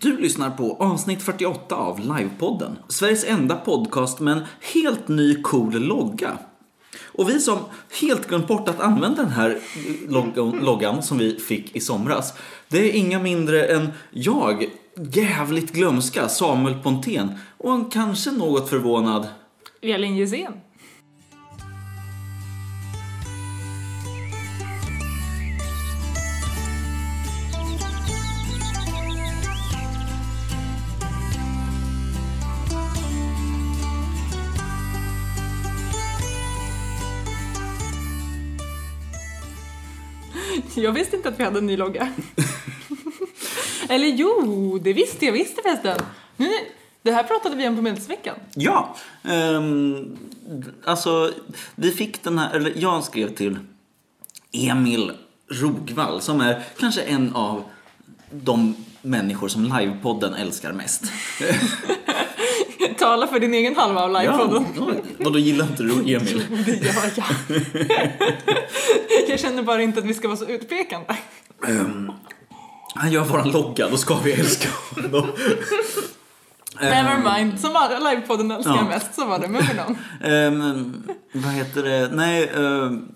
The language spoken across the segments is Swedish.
Du lyssnar på avsnitt 48 av Livepodden. Sveriges enda podcast med en helt ny cool logga. Och vi som helt glömt bort att använda den här loggan, loggan som vi fick i somras. Det är inga mindre än jag, jävligt glömska Samuel Pontén och en kanske något förvånad Elin Jusén. Jag visste inte att vi hade en ny logga. Eller jo, det visste jag visste förresten. Nu, det här pratade vi om på Medelsveckan. Ja, ehm, alltså vi fick den här, eller jag skrev till Emil Rogvall som är kanske en av de människor som livepodden älskar mest. Tala för din egen halva av livepodden. ja, vadå gillar inte du Emil? Det gör jag. jag känner bara inte att vi ska vara så utpekande. Ehm, han gör våran logga, då ska vi älska honom. Never mind. Som alla livepodden älskar Ja. mest så var det med någon. Ehm, vad heter det? Nej, ehm,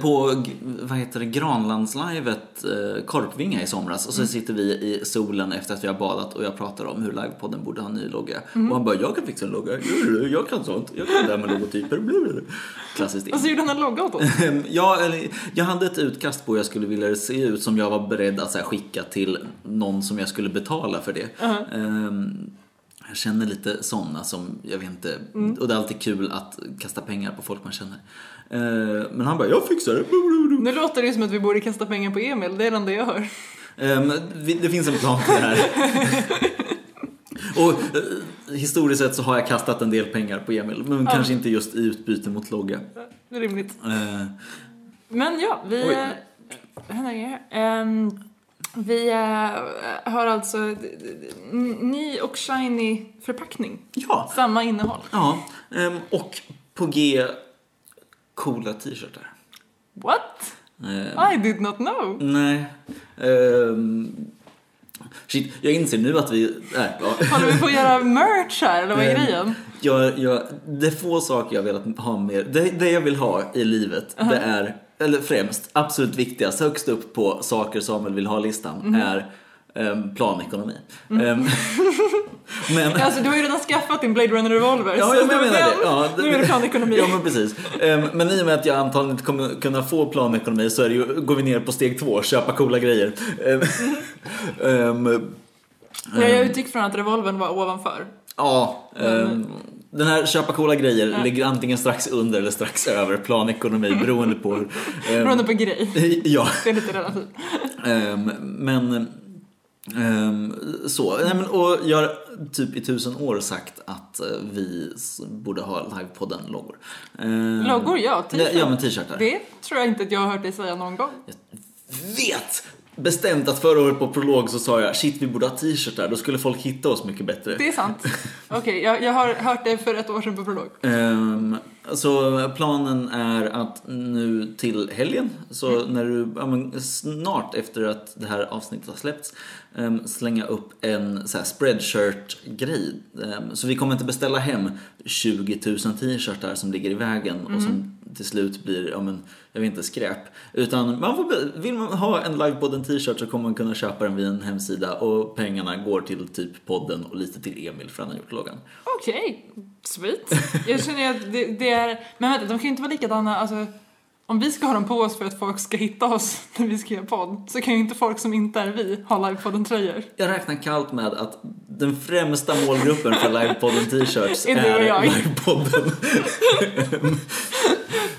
på vad heter det, Granlandslivet eh, Korpvinga i somras och så sitter vi i solen efter att vi har badat och jag pratar om hur livepodden borde ha en ny logga. Och han bara, jag kan fixa en logga, jag kan sånt, jag kan det här med logotyper. blablabla." Klassiskt. Och så gjorde han en logga åt oss. Ehm, Ja, eller, jag hade ett utkast på hur jag skulle vilja se ut som jag var beredd att här, skicka till någon som jag skulle betala för det. Ehm, jag känner lite sådana som, jag vet inte, och det är alltid kul att kasta pengar på folk man känner. Ehm, men han bara, jag fixar det. Nu låter det som att vi borde kasta pengar på Emil, det är det enda jag hör. Vi- det finns en plan för det här. och eh, historiskt sett så har jag kastat en del pengar på Emil, men kanske inte just i utbyte mot logga. Rimligt. Ehm, Men ja, vi... Oj. eh. Ehm, vi eh, har alltså ny och shiny förpackning. ja, Samma innehåll. Ja, ehm, och på G coola t-shirtar. What? Ehm, I did not know. nej. Ehm, shit, jag inser nu att vi... Ja. Håller vi på att göra merch här, eller vad är Ehm, grejen? Jag, jag, det är få saker jag velat ha mer. Det, det jag vill ha i livet, det är, eller främst, absolut viktigast, högst upp på saker Samuel vill ha-listan, är ehm, planekonomi. Ehm, men... Alltså, du har ju redan skaffat din Blade Runner Revolver. Ja, jag menar det. Ja, Nu är det planekonomi. Ja, men precis. Ehm, Men i och med att jag antagligen inte kommer kunna få planekonomi så är det ju, går vi ner på steg två, köpa coola grejer. Ehm, ehm, Ja, jag utgick från att revolvern var ovanför. Ja, ehm, den här köpa coola grejer ligger antingen strax under eller strax över planekonomi beroende på ehm, Beroende på grej. Ja, Det är lite relativt. ehm, men ehm, så. Nej, men, och jag har typ i tusen år sagt att eh, vi borde ha livepodden-loggor. Ehm, Loggor, ja. Nej, T-shirt. Ja, men t-shirtar. Det tror jag inte att jag har hört dig säga någon gång. vet bestämt att förra året på prolog så sa jag shit vi borde ha t-shirtar, då skulle folk hitta oss mycket bättre. Det är sant. Okej, jag, jag har hört det för ett år sedan på prolog. Ehm, så planen är att nu till helgen, så Mm. när du, ja, snart efter att det här avsnittet har släppts, slänga upp en så spreadshirt-grej. Ehm, så vi kommer inte beställa hem 20 000 t-shirtar som ligger i vägen och Mm. som till slut blir, ja men, jag vet inte, skräp. Utan man får, vill man ha en livepodden t-shirt så kommer man kunna köpa den via en hemsida och pengarna går till typ podden och lite till Emil för han har gjort loggan. Okej, sweet. Jag känner att det, det är... Men vänta, de kan ju inte vara likadana. Alltså, om vi ska ha dem på oss för att folk ska hitta oss när vi ska göra podd så kan ju inte folk som inte är vi ha livepodden-tröjor. Jag räknar kallt med att den främsta målgruppen för Livepodden t-shirts Är är. Livepodden.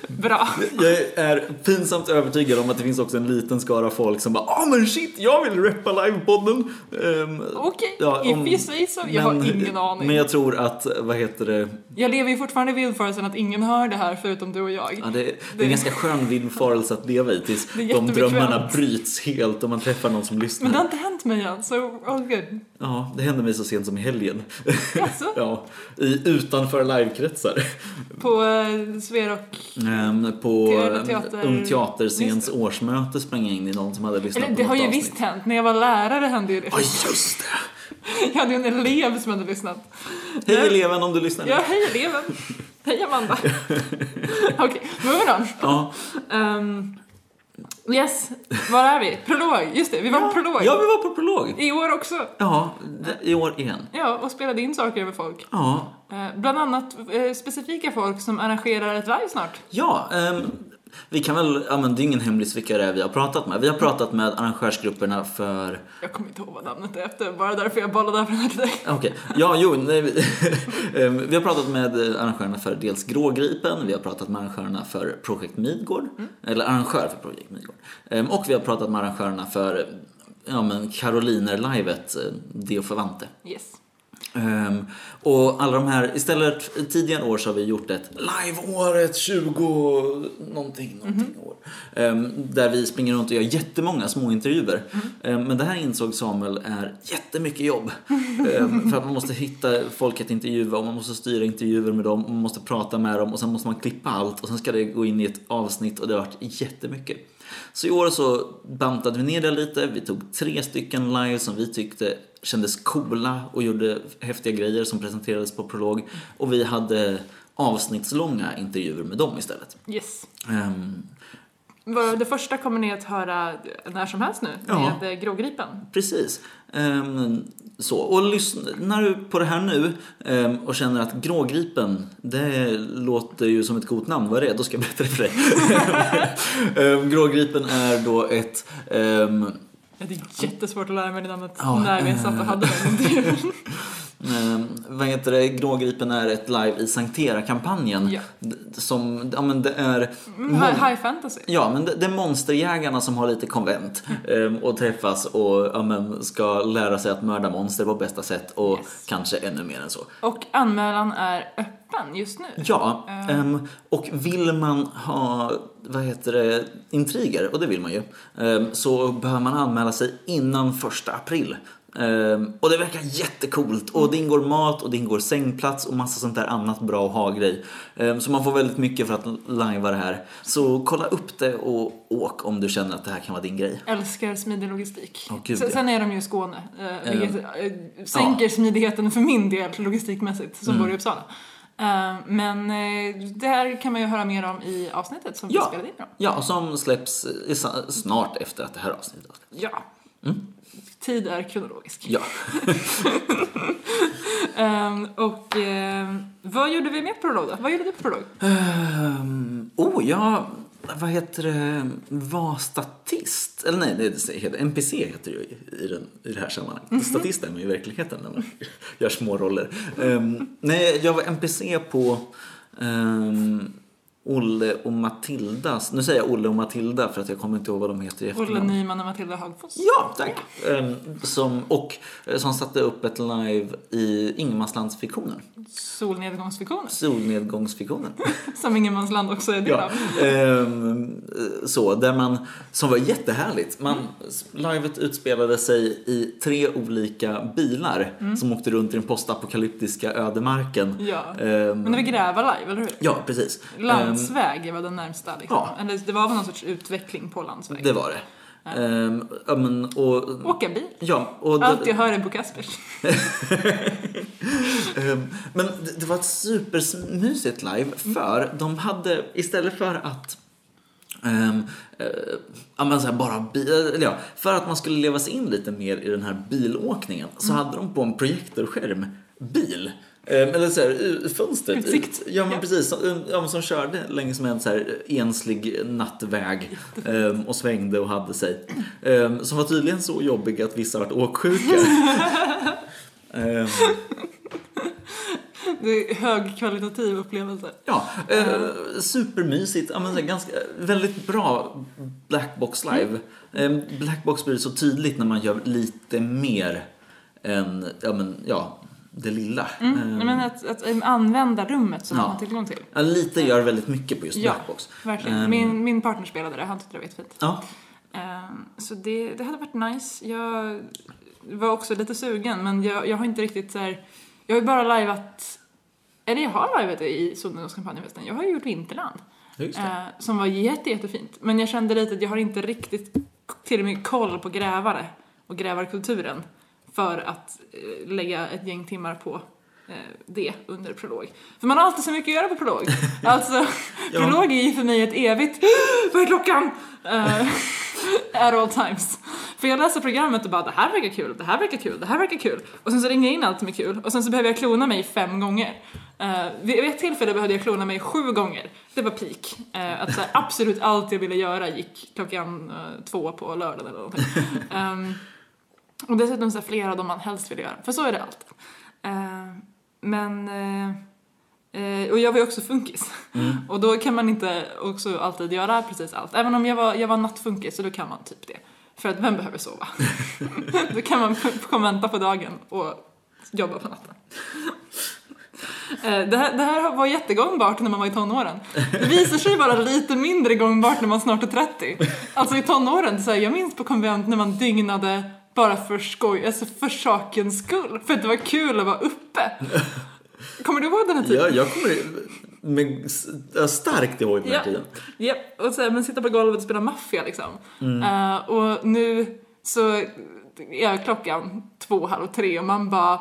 Bra. Jag är pinsamt övertygad om att det finns också en liten skara folk som bara ah men shit, jag vill rappa Livepodden. Um, Okej, if you say so. Jag har ingen aning. Men jag tror att, vad heter det, Jag lever ju fortfarande i villfarelsen att ingen hör det här förutom du och jag. ja, det, det är en ganska skön villfarelse att leva i tills är de drömmarna bryts helt och man träffar någon som lyssnar. Men det har inte hänt mig än, så all good. Ja, det hände mig så sent som i helgen. Alltså, ja, i utanför livekretsar. på uh, Sverok... Eh, Ehm, på Te- teater- Ung Teaterscens årsmöte sprang jag in i någon som hade lyssnat Eller på det har något ju avsnitt. visst hänt. När jag var lärare hände ju det. Ja, just det! Jag hade en elev som hade lyssnat. Hej eleven om du lyssnar. Ja, hej eleven. Hej Amanda. Okej, moving on. Ja. Um, yes, var är vi? Prolog, just det, vi var på prolog. ja, vi var på prolog. I år också. Ja, i år igen. Ja, och spelade in saker över folk. Ja, Eh, bland annat eh, specifika folk som arrangerar ett live snart. ja ehm, vi kan väl, ja men det är ingen hemlis vilka det är vi har pratat med. Vi har pratat med arrangörsgrupperna för Jag kommer inte ihåg vad namnet är efter, bara därför jag bollade över här till dig. Okej, ja jo, nej, vi, Ehm, vi har pratat med arrangörerna för dels Grågripen, vi har pratat med arrangörerna för Projekt Midgård, eller arrangör för Projekt Midgård. Ehm, Och vi har pratat med arrangörerna för ja, men Karoliner-livet, eh, Deo Favante. Yes. Ehm, och alla de här, istället tidigare år så har vi gjort ett live-året 20 någonting, någonting år. Ehm, där vi springer runt och gör jättemånga små intervjuer. Ehm, men det här insåg Samuel är jättemycket jobb. För att man måste hitta folk att intervjua och man måste styra intervjuer med dem och man måste prata med dem och sen måste man klippa allt och sen ska det gå in i ett avsnitt och det har varit jättemycket. Så i år så bantade vi ner det lite. Vi tog tre stycken live som vi tyckte kändes coola och gjorde häftiga grejer som presenterades på Prolog. Och vi hade avsnittslånga intervjuer med dem istället. Yes. Vad- Det första kommer ni att höra när som helst nu, Ja. med eh, Grågripen. precis. Ehm, så, och lyssnar du på det här nu ehm, och känner att Grågripen, det låter ju som ett coolt namn, vad är det? Då ska jag berätta det för dig. Ehm, Grågripen är då ett Ja, Det är jättesvårt att lära mig det namnet Ja, när vi satt och hade den intervjun. Eh, vad heter det? Grågripen är ett live i Sankt Era-kampanjen. Ja. Som, ja men det är... Mm, high, fantasy. Ja, men det, det är monsterjägarna som har lite konvent eh, och träffas och ja, men, ska lära sig att mörda monster på bästa sätt och Yes. kanske ännu mer än så. Och anmälan är öppen just nu. Ja, ehm, och vill man ha, vad heter det, intriger, och det vill man ju, ehm, så behöver man anmäla sig innan första april. Ehm, och det verkar jättecoolt och det ingår mat och det ingår sängplats och massa sånt där annat bra att ha-grej. Ehm, så man får väldigt mycket för att lajva det här. Så kolla upp det och åk om du känner att det här kan vara din grej. Älskar smidig logistik. Åh, gud, sen, ja. är de ju i Skåne, eh, vilket eh, sänker smidigheten för min del logistikmässigt som Mm. bor i Uppsala. Eh, men eh, det här kan man ju höra mer om i avsnittet som vi Ja. spelade in då. Ja, och som släpps snart efter att det här avsnittet har släppts. Ja. Tid är kronologisk. Ja. Ehm, och ehm, vad gjorde vi på prolog då? Vad gjorde du på prolog? Um, oh, jag, vad heter det, var statist. Eller nej, det heter, NPC heter det ju i, den, i det här sammanhanget. Statist är man ju i verkligheten när man gör små roller. Ehm, nej, jag var NPC på ehm, Olle och Matildas, nu säger jag Olle och Matilda för att jag kommer inte ihåg vad de heter i Olle efternamn. Nyman och Matilda Hagfors. Ja, tack! Ehm, som, och eh, som satte upp ett live i Ingenmanslandsfiktionen. Solnedgångsfiktioner. Solnedgångsfiktionen. Som Ingenmansland också är del Ja, av. ehm, så, där man, som var jättehärligt. Man, livet utspelade sig i tre olika bilar som åkte runt i den postapokalyptiska ödemarken. Ja. Ehm, Men det var gräva live, eller hur? ja, precis. Landsväg var den närmsta liksom. Ja. Eller det var väl någon sorts utveckling på landsväg. Det var det. Ehm, ja, men, och, Åka bil. ja, och Allt jag hör är Bo Kaspers. Ehm, Men det- det var ett supermysigt live för de hade istället för att Um, ja, men så bara bi- ja, för att man skulle leva sig in lite mer i den här bilåkningen så hade de på en projektorskärm bil. Ehm, eller så här, fönstret. Utsikt. Ja men Ja. precis, som, ja, men som körde längs med en så här enslig nattväg ehm, och svängde och hade sig. Um, som var tydligen så jobbig att vissa vart åksjuka. Ehm, Det är högkvalitativ upplevelse. Ja, eh, supermysigt. Ja, men, här, ganska, väldigt bra Blackbox live. Eh, Blackbox blir så tydligt när man gör lite mer än ja, men, ja, det lilla. Mm. Eh, Jag menar att, att använda rummet som Ja. man har tillgång till. ja, lite gör väldigt mycket på just Ja, Blackbox. Verkligen. Ehm. Min, min partner spelade det, han tyckte det var jättefint. Ja, Ehm, Så det, det hade varit nice. Jag var också lite sugen, men jag, jag har inte riktigt så här. Jag har ju bara liveat, eller jag har liveat i Solnedgångskampanjen. Jag har ju gjort Vinterland. Eh, som var jätte, jättefint. Men jag kände lite att jag har inte riktigt till och med koll på grävare och grävarkulturen för att eh, lägga ett gäng timmar på eh, det under prolog. För man har alltid så mycket att göra på prolog. Alltså, prolog är ju för mig ett evigt Vad är klockan? Uh, at all times. För jag läser programmet och bara det här verkar kul, det här verkar kul, det här verkar kul. Och sen så ringer jag in allt som är kul och sen så behöver jag klona mig fem gånger. Uh, vid ett tillfälle behövde jag klona mig sju gånger. Det var peak. Uh, att så här, absolut allt jag ville göra gick klockan uh, två på lördagen eller någonting. Um, och dessutom så flera av dem man helst vill göra, för så är det alltid. Uh, men, uh, uh, och jag var ju också funkis. Och då kan man inte också alltid göra precis allt. Även om jag var, jag var nattfunkis så då kan man typ det. För att vem behöver sova? då kan man komma vänta på dagen och jobba på natten. Eh, Det här, det här var jättegångbart när man var i tonåren. Det visar sig vara lite mindre gångbart när man snart är 30. Alltså i tonåren, så här, jag minns på konvent när man dygnade bara för skoj, alltså för sakens skull. För att det var kul att vara uppe. Kommer du ihåg den här tiden? Jag, jag kommer med, starkt ihåg den här Ja. tiden. Japp, och så här, men sitta på golvet och spela maffia liksom. Mm. Eh, och nu så är klockan två, halv tre och man bara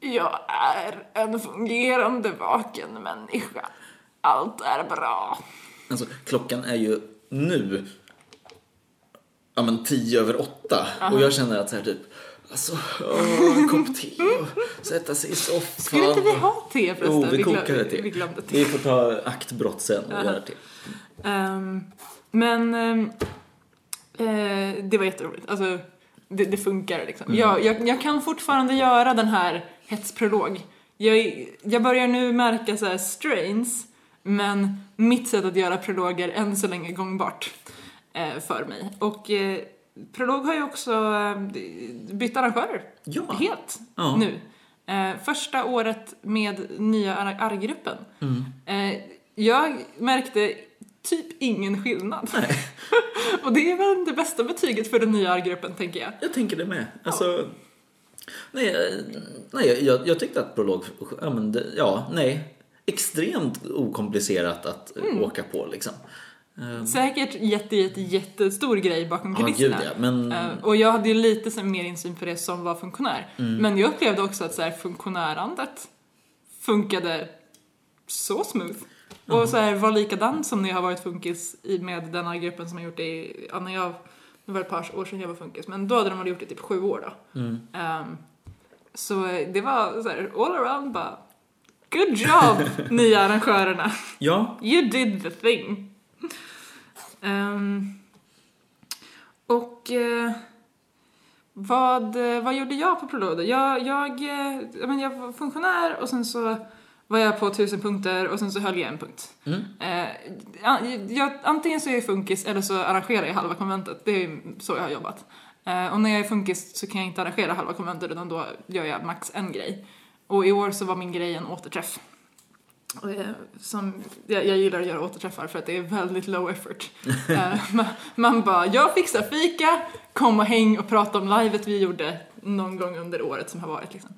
Jag är en fungerande vaken människa. Allt är bra. Alltså, klockan är ju nu ja, men tio över åtta. Och jag känner att så här typ, alltså, åh, en kopp te och sätta sig i soffan. Skulle inte vi ha te förresten? Jo, vi glöm- kokade te. Vi glömde te. Vi får ta aktbrott sen och göra te. Ehm, men eh, det var jätteroligt. Alltså, det, det funkar liksom. Jag, jag, jag kan fortfarande göra den här hetsprolog. Jag, jag börjar nu märka så här strains, men mitt sätt att göra prologer än så länge är gångbart för mig. Och eh, prolog har ju också eh, bytt arrangörer. Ja. Helt Ja. nu. Eh, första året med nya arrgruppen. Mm. Eh, jag märkte typ ingen skillnad. och det är väl det bästa betyget för den nya arrgruppen, tänker jag. Jag tänker det med. Alltså, nej, eh, nej jag, jag tyckte att prolog, ja, men det, ja, nej. Extremt okomplicerat att eh, Mm. åka på liksom. Eh, Säkert jätte, jätte, jättestor grej bakom kulisserna. ja. Men Eh, och jag hade ju lite så mer insyn på det som var funktionär. Mm. Men jag upplevde också att så här, funktionärandet funkade så smooth. Och så här, var likadan som när jag har varit funkis i, med den här gruppen som har gjort det i, ja, när jag, det var ett par år sedan jag var funkis, men då hade de gjort det i typ sju år då. Mm. Ehm, så det var så här, all around bara, good job nya arrangörerna. ja, You did the thing. Ehm, och eh, vad, eh, vad gjorde jag på Prolodo? Jag, jag, eh, jag, men jag var funktionär och sen så var jag på tusen punkter och sen så höll jag en punkt. Mm. An- jag, antingen så är jag funkis eller så arrangerar jag halva konventet. Det är så jag har jobbat. Eh, och när jag är funkis så kan jag inte arrangera halva konventet utan då gör jag max en grej. Och i år så var min grej en återträff. Eh, Som, jag, jag gillar att göra återträffar för att det är väldigt low effort. Eh, man, man bara, jag fixar fika, kom och häng och prata om livet vi gjorde någon gång under året som har varit. Liksom.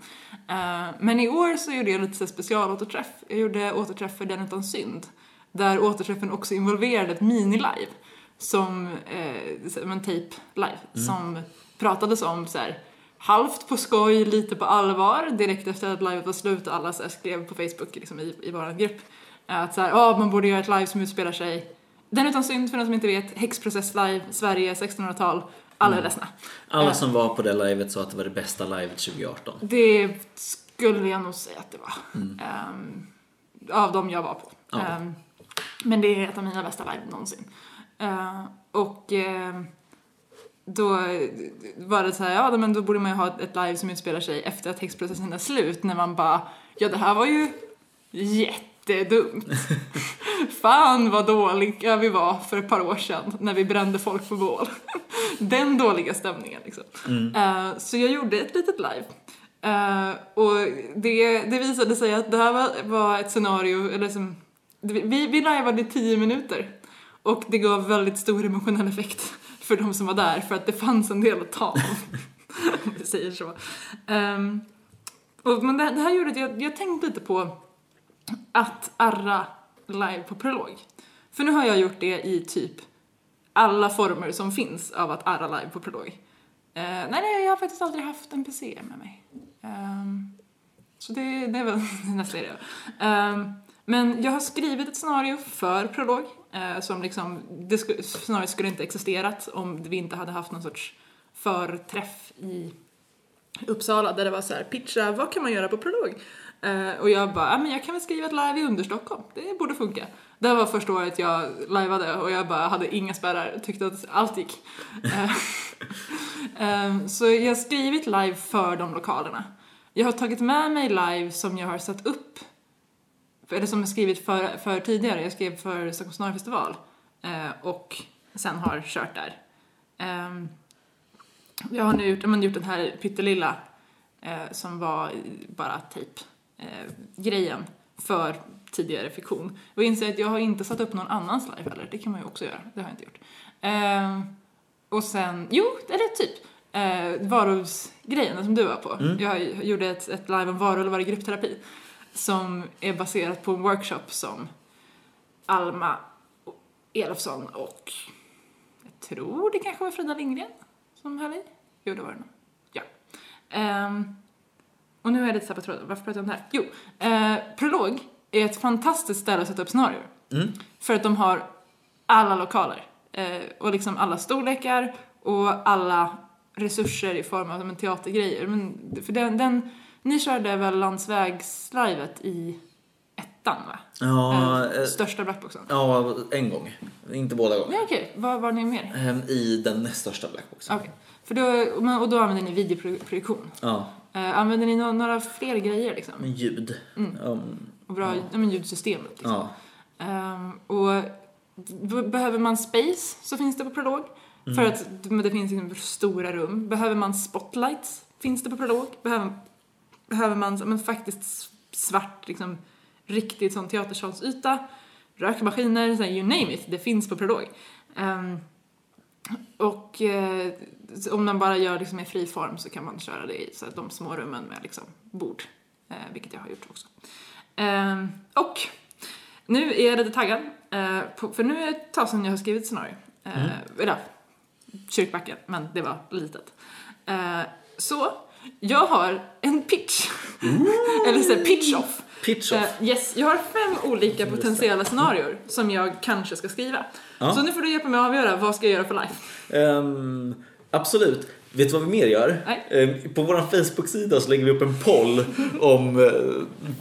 Eh, men i år så gjorde jag lite specialåterträff. Jag gjorde återträff för Den utan synd. Där återträffen också involverade ett mini-live. Som, eh, som en tape live. Som pratades om så här halvt på skoj, lite på allvar direkt efter att livet var slut och alla så skrev på Facebook liksom, i, i vår grupp att så här, "Ja, man borde göra ett live som utspelar sig Den utan synd för den som inte vet, häxprocess live, Sverige 1600-tal, alla är ledsna. alla Eh. som var på det livet sa att det var det bästa livet 2018. Det skulle jag nog säga att det var. Ehm, av de jag var på. Ja. Ehm, men det är ett av mina bästa live någonsin. Eh, och ehm, då var det så här, ja men då borde man ju ha ett- live som utspelar sig efter att häxprocessen är slut när man bara, ja det här var ju jättedumt. Fan vad dåliga vi var för ett par år sedan när vi brände folk på bål. Den dåliga stämningen liksom. Eh, så jag gjorde ett litet live. Eh, och det, det visade sig att det här var, var ett scenario, eller som, vi, vi lajvade i tio minuter. Och det gav väldigt stor emotionell effekt för de som var där för att det fanns en del att ta av. Om vi säger så. Ehm, och, men det, det här gjorde att jag, jag tänkte lite på att arra live på prolog. För nu har jag gjort det i typ alla former som finns av att arra live på prolog. Eh, nej, nej, jag har faktiskt aldrig haft en PC med mig. Ehm, så det, det är väl nästa idé. Ehm, men jag har skrivit ett scenario för prolog Eh, som liksom, det skulle snarare skulle inte existerat om vi inte hade haft någon sorts förträff i Uppsala där det var så här, pitcha, vad kan man göra på prolog? Uh, och jag bara, ja men jag kan väl skriva ett live i Understockholm, det borde funka. Det var första året jag liveade och jag bara hade inga spärrar, tyckte att allt gick. Uh, så jag har skrivit live för de lokalerna. Jag har tagit med mig live som jag har satt upp, eller som jag skrivit för, för tidigare, jag skrev för Stockholms Snarfestival eh, och sen har kört där. Ehm, jag har nu gjort, men, gjort den här pyttelilla eh, som var bara tejp eh, grejen för tidigare fiktion. Och inser att jag har inte satt upp någon annans live heller, det kan man ju också göra, det har jag inte gjort. Ehm, och sen, jo, eller typ, eh, varulvsgrejen som du var på. Jag gjorde ett, ett live om varulvar i gruppterapi som är baserat på en workshop som Alma Elofsson och jag tror det kanske var Frida Lindgren som höll i. Jo, det var det nog. Ja. Ehm, och nu är jag lite tappad tråden. Varför pratar jag om det här? Jo, eh, Prolog är ett fantastiskt ställe att sätta upp scenarier. För att de har alla lokaler. Eh, och liksom alla storlekar och alla resurser i form av men, teatergrejer. Men, för den, den, ni körde väl landsvägslivet i ettan va? Ja, Eh, eh, största blackboxen. ja, en gång. Inte båda gånger. Ja, okej. Vad var ni mer? Ehm, I den näst största blackboxen. Okej. För då, och då använder ni videoproduktion. Ja, Eh, använder ni nå- några fler grejer liksom? ljud. Um, Och bra ja. men, ljudsystemet liksom. ja. Ehm, och behöver man space så finns det på Prolog. För att men det finns liksom stora rum. Behöver man spotlights finns det på Prolog. Behöver, behöver man men, faktiskt svart, liksom, riktigt sån teatersalsyta, rökmaskiner, så här, you name it, det finns på Prolog. Ehm, och eh, om man bara gör liksom i fri form så kan man köra det i så här, de små rummen med liksom, bord, eh, vilket jag har gjort också. Ehm, och nu är jag lite taggad, eh, på, för nu är det ett tag sedan jag har skrivit scenario. Eh, Eller Kyrkbacken, men det var litet. Eh, så, jag har en pitch. Eller så här, pitch-off. Pitch off. Eh, yes, jag har fem olika potentiella scenarier som jag kanske ska skriva. Ja. Så nu får du hjälpa mig att avgöra vad ska jag göra för life. Ehm, absolut. Vet du vad vi mer gör? Nej. Ehm, på vår Facebook-sida så lägger vi upp en poll om uh,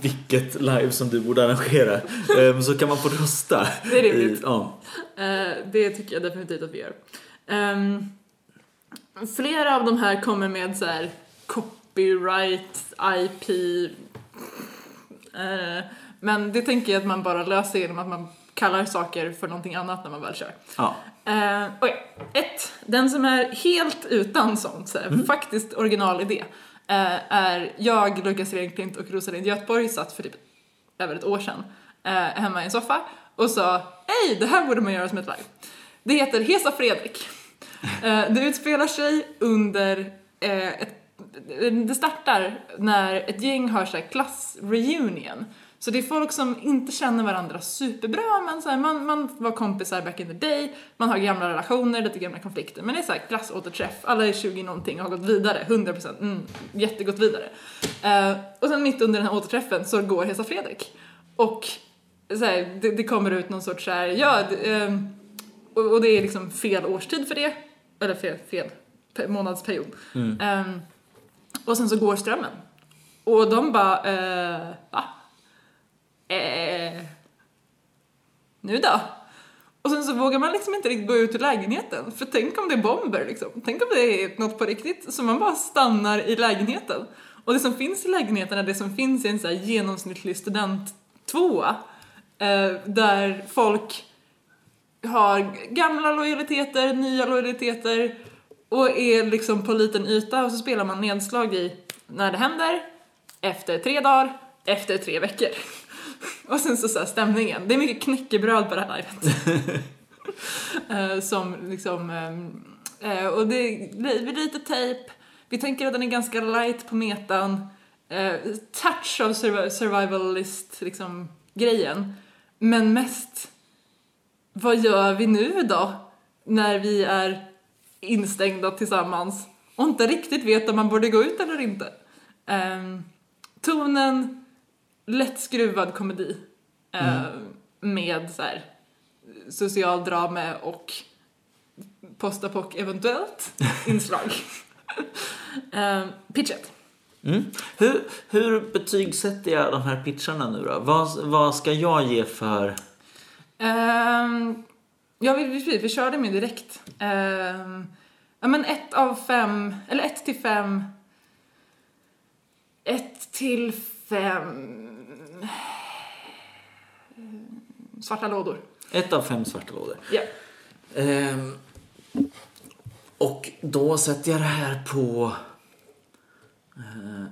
vilket live som du borde arrangera. Ehm, så kan man få rösta. Det är rimligt. Ja. Eh, det tycker jag definitivt att vi gör. Um, flera av de här kommer med så här copyright, IP. eh, men det tänker jag att man bara löser genom att man kallar saker för någonting annat när man väl kör. ja. Uh, Okej, ett. Den som är helt utan sånt, så här, faktiskt originalidé, eh, är jag, Lukas Renklint och Rosalind Göthborg satt för typ över ett år sedan eh, hemma i en soffa och sa Hej, det här borde man göra som ett live. Det heter Hesa Fredrik. Eh, det utspelar sig under eh, ett det startar när ett gäng har så här klassreunion. Så det är folk som inte känner varandra superbra, men så här, man, man var kompisar back in the day, man har gamla relationer, lite gamla konflikter, men det är så här klassåterträff, alla är 20 någonting och har gått vidare, 100%, mm, jättegått vidare. Eh, och sen mitt under den här återträffen så går Hesa Fredrik. Och så här, det, det kommer ut någon sorts så här, ja, det, ehm, och, och det är liksom fel årstid för det, eller fel, fel pe- månadsperiod. Ehm, och sen så går strömmen. Och de bara, eh, va? Eh, nu då? Och sen så vågar man liksom inte riktigt gå ut ur lägenheten. För tänk om det är bomber liksom. Tänk om det är något på riktigt. Så man bara stannar i lägenheten. Och det som finns i lägenheten är det som finns i en så här genomsnittlig studenttvåa. Eh, där folk har gamla lojaliteter, nya lojaliteter och är liksom på liten yta och så spelar man nedslag i när det händer, efter tre dagar, efter tre veckor. Och sen så, så här, stämningen. Det är mycket knäckebröd på det här livet. Eh, som liksom, ehm, eh, och det är li- lite tejp. Vi tänker att den är ganska light på metan. Eh, touch av survi- survivalist liksom grejen. men mest, vad gör vi nu då? När vi är instängda tillsammans och inte riktigt vet om man borde gå ut eller inte. Ehm, tonen, lättskruvad komedi ehm, med så här, social drama och postapock eventuellt inslag. um, pitchet. Mm. Hur, hur betygsätter jag de här pitcharna nu då? Vad, vad ska jag ge för... Um, ja, vi, vi, vi körde med direkt. Um, ja, men ett av fem, eller ett till fem. Ett till fem svarta lådor. Ett av fem svarta lådor. Ja. Ehm, och då sätter jag det här på eh,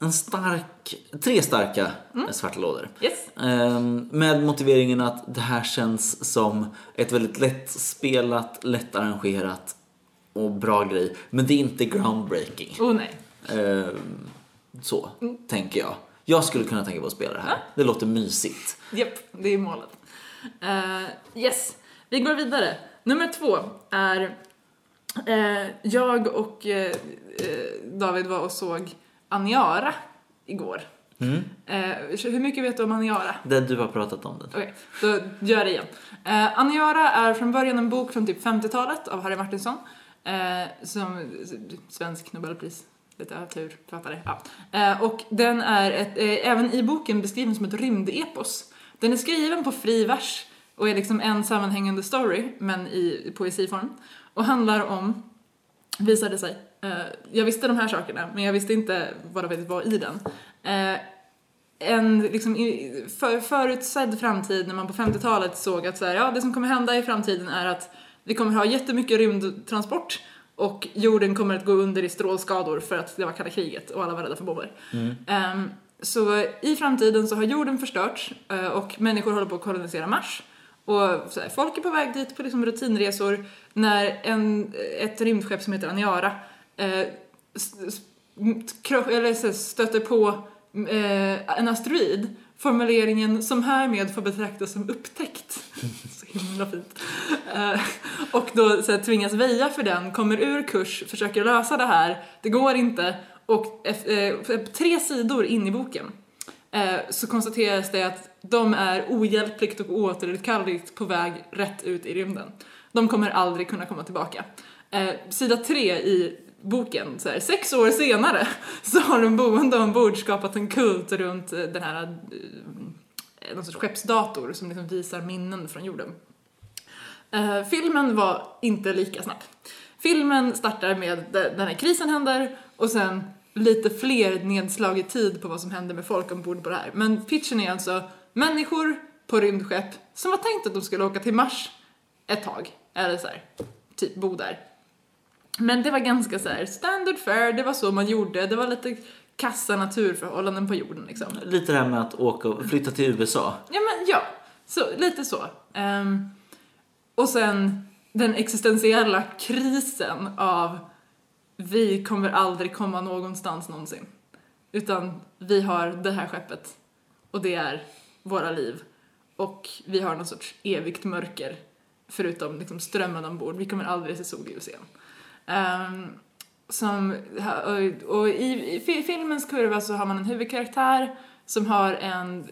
en stark, tre starka Mm. svarta lådor. Yes. Ehm, med motiveringen att det här känns som ett väldigt lättspelat, lättarrangerat och bra grej. Men det är inte groundbreaking. Oh nej. Ehm, så tänker jag. Jag skulle kunna tänka på att spela det här. Det låter mysigt. Japp, det är målet. Eh, yes, vi går vidare. Nummer två är eh, jag och eh, David var och såg Aniara igår. Mm. Eh, hur mycket vet du om Aniara? Det du har pratat om den. Okej, då gör det igen. Eh, Aniara är från början en bok från typ 50-talet av Harry Martinsson. Eh, som svensk nobelpris litteraturförfattare. Ja. Eh, och den är ett, eh, även i boken beskriven som ett rymdepos. Den är skriven på fri vers och är liksom en sammanhängande story, men i poesiform. Och handlar om, visade sig, eh, jag visste de här sakerna, men jag visste inte vad det faktiskt var i den. Eh, en liksom för, förutsedd framtid när man på 50-talet såg att så här, ja, det som kommer hända i framtiden är att vi kommer ha jättemycket rymdtransport och jorden kommer att gå under i strålskador för att det var kalla kriget och alla var rädda för bomber. Ehm, så i framtiden så har jorden förstörts eh, och människor håller på att kolonisera Mars. Och så här, folk är på väg dit på liksom rutinresor när en, ett rymdskepp som heter Aniara eh, eller stöter på eh, en asteroid. Formuleringen som härmed får betraktas som upptäckt. Så himla fint. Eh, och då så här, tvingas väja för den, kommer ur kurs, försöker lösa det här. Det går inte. Och eh, tre sidor in i boken eh, så konstateras det att de är ohjälpligt och oåterkalleligt på väg rätt ut i rymden. De kommer aldrig kunna komma tillbaka. Eh, sida tre i boken, så här, sex år senare, så har de boende ombord skapat en kult runt eh, den här eh, någon sorts skeppsdator som liksom visar minnen från jorden. Uh, filmen var inte lika snabb. Filmen startar med den här krisen händer och sen lite fler nedslag i tid på vad som händer med folk ombord på det här. Men pitchen är alltså människor på rymdskepp som var tänkt att de skulle åka till Mars ett tag, eller så här, typ bo där. Men det var ganska så här standard fare, det var så man gjorde, det var lite kassa naturförhållanden på jorden liksom. Lite det här med att åka och flytta till USA. Ja, men ja. Så, lite så. Ehm, och sen den existentiella krisen av vi kommer aldrig komma någonstans någonsin. Utan vi har det här skeppet och det är våra liv. Och vi har någon sorts evigt mörker förutom liksom strömmen ombord. Vi kommer aldrig se solljus igen. Um, som, och och i, i filmens kurva så har man en huvudkaraktär som har en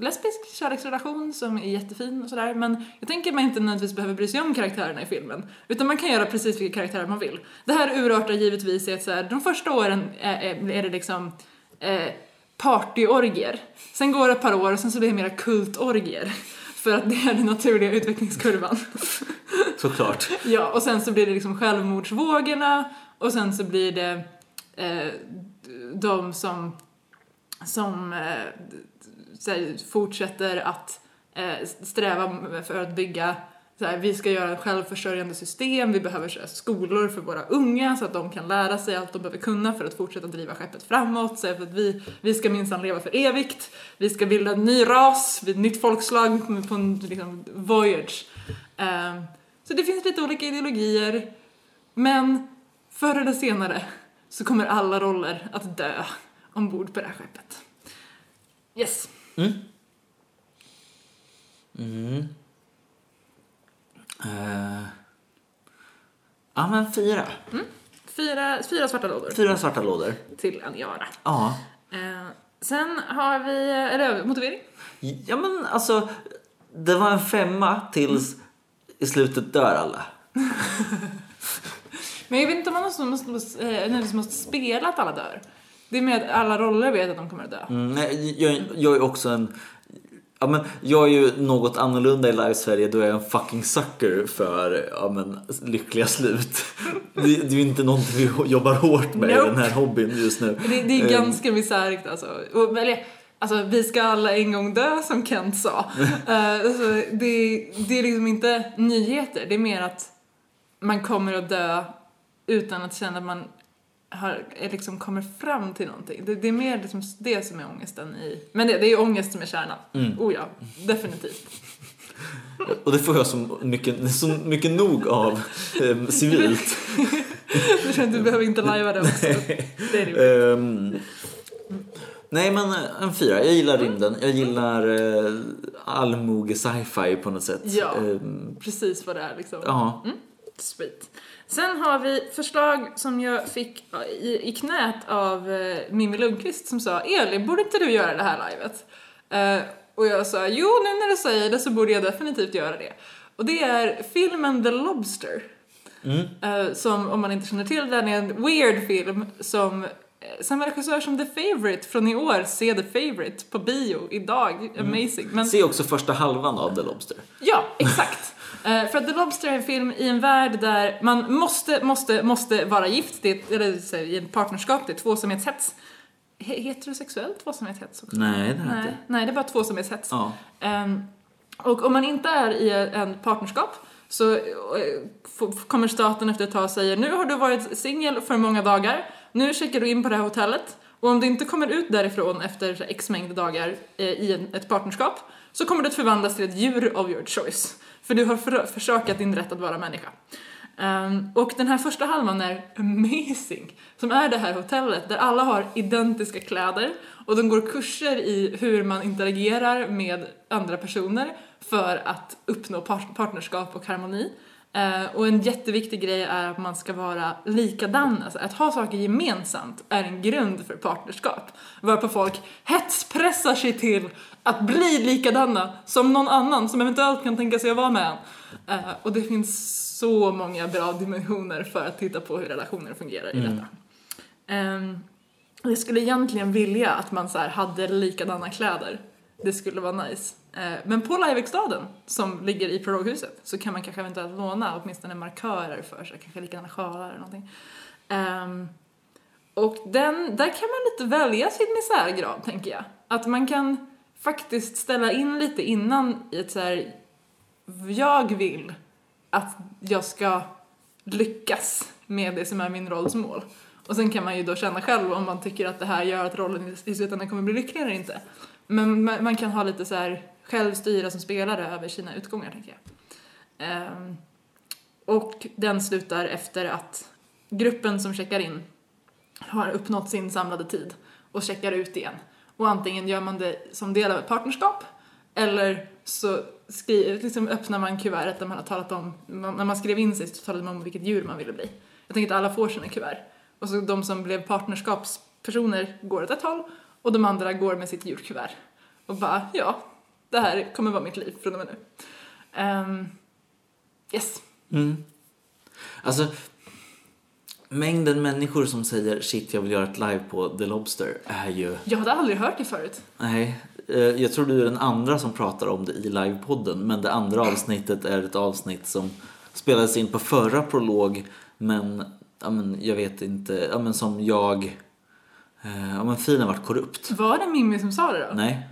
lesbisk kärleksrelation som är jättefin och sådär men jag tänker att man inte nödvändigtvis behöver bry sig om karaktärerna i filmen utan man kan göra precis vilka karaktärer man vill. Det här urartar givetvis i att så här, de första åren är, är, är det liksom eh, partyorgier. Sen går det ett par år och sen så blir det mera kultorgier. För att det är den naturliga utvecklingskurvan. Såklart. Ja, och sen så blir det liksom självmordsvågorna och sen så blir det eh, de som, som eh, fortsätter att eh, sträva för att bygga så här, vi ska göra ett självförsörjande system, vi behöver så här, skolor för våra unga så att de kan lära sig allt de behöver kunna för att fortsätta driva skeppet framåt. Så här, för att vi, vi ska minsann leva för evigt, vi ska bilda en ny ras, ett nytt folkslag på en liksom, voyage. Ehm, så det finns lite olika ideologier, men förr eller senare så kommer alla roller att dö ombord på det här skeppet. Yes. Mm. Mm. Eh. Ja, men fyra. Fyra, fyra svarta lådor Fyra svarta lådor. till Aniara. Ja. Eh, sen har vi, eller motivering. Ja, men alltså. Det var en femma tills i slutet dör alla. Men jag vet inte om man måste, måste, måste, eh, måste spela att alla dör. Det är med alla roller vet att de kommer att dö. Mm, nej, jag, jag är också en... Ja, men jag är ju något annorlunda i Live-Sverige då är jag en fucking sucker för ja, men, lyckliga slut. Det, det är ju inte någonting vi jobbar hårt med i Nope. den här hobbyn just nu. Det, det är Eh, ganska bisarrt alltså. Och, eller, alltså. Vi ska alla en gång dö som Kent sa. Eh, alltså, det, det är liksom inte nyheter, det är mer att man kommer att dö utan att känna att man har, är liksom kommer fram till någonting. Det, det är mer liksom det som är ångesten i... Men det, det är ångest som är kärnan. Mm. Oh ja, definitivdigt. Och det får jag så mycket, så mycket nog av eh, civilt. Du känner att du behöver inte lajva det också. Det är det. Ehm, nej men eh, en fyra. Jag gillar rymden. Jag gillar uh, allmoge sci-fi på något sätt. Ja. Ehm, Precis vad det är liksom. ja. Sweet. Sen har vi förslag som jag fick i, i knät av eh, Mimmi Lundqvist som sa Elin, borde inte du göra det här livet? Eh, och jag sa jo, nu när du säger det så borde jag definitivt göra det. Och det är filmen The Lobster. Mm. Eh, som, om man inte känner till den, är en weird film som eh, samma regissör som The Favourite från i år, se The Favourite på bio idag. Amazing. Men, Se också första halvan av The Lobster. Ja, exakt. Eh, för att The Lobster är en film i en värld där man måste, måste, måste vara gift. Det är, eller så i ett partnerskap, det är tvåsamhetshets. He- Heterosexuell tvåsamhetshets också? Nej, det är Nej, inte. nej, det är bara tvåsamhetshets. Ja. Ehm, och om man inte är i en partnerskap så eh, kommer staten efter ett tag och säger nu har du varit singel för många dagar, nu checkar du in på det här hotellet och om du inte kommer ut därifrån efter x mängd dagar eh, i ett partnerskap så kommer du att förvandlas till ett djur of your choice. För du har för, försakat din rätt att vara människa. Um, och den här första halvan är amazing. Som är det här hotellet där alla har identiska kläder och de går kurser i hur man interagerar med andra personer för att uppnå par- partnerskap och harmoni. Eh, och en jätteviktig grej är att man ska vara likadan. Alltså att ha saker gemensamt är en grund för partnerskap. Varpå folk hetspressar sig till att bli likadana som någon annan som eventuellt kan tänka sig att vara med en. Eh, och det finns så många bra dimensioner för att titta på hur relationer fungerar i detta. Ehm, jag skulle egentligen vilja att man så hade likadana kläder. Det skulle vara nice. Eh, men på Liveverkstaden, som ligger i prologhuset, så kan man kanske eventuellt låna åtminstone markörer för sig, kanske likadana sjalar eller någonting. Ehm, och den, där kan man lite välja sin misärgrad, tänker jag. Att man kan faktiskt ställa in lite innan i ett så här, jag vill att jag ska lyckas med det som är min rolls mål. Och sen kan man ju då känna själv om man tycker att det här gör att rollen i- slutändan kommer bli lyckligare eller inte. Men man, man kan ha lite så här självstyra som spelare över sina utgångar, tänker jag. Ehm, och den slutar efter att gruppen som checkar in har uppnått sin samlade tid och checkar ut igen. Och antingen gör man det som del av ett partnerskap eller så skri- liksom öppnar man kuvertet där man har talat om, när man skrev in sig så talade man om vilket djur man ville bli. Jag tänker att alla får sina kuvert. Och så de som blev partnerskapspersoner går åt ett håll och de andra går med sitt djurkuvert. Och bara, ja, det här kommer vara mitt liv från och med nu. Ehm, yes. Mm. Alltså, mängden människor som säger shit jag vill göra ett live på The Lobster är ju... Jag hade aldrig hört det förut. Nej, eh, jag tror du är den andra som pratar om det i livepodden. Men det andra avsnittet är ett avsnitt som spelades in på förra prolog. Men, ja, men jag vet inte, ja, men som jag... eh, Ja men filen vart korrupt. Var det Mimmi som sa det då? Nej.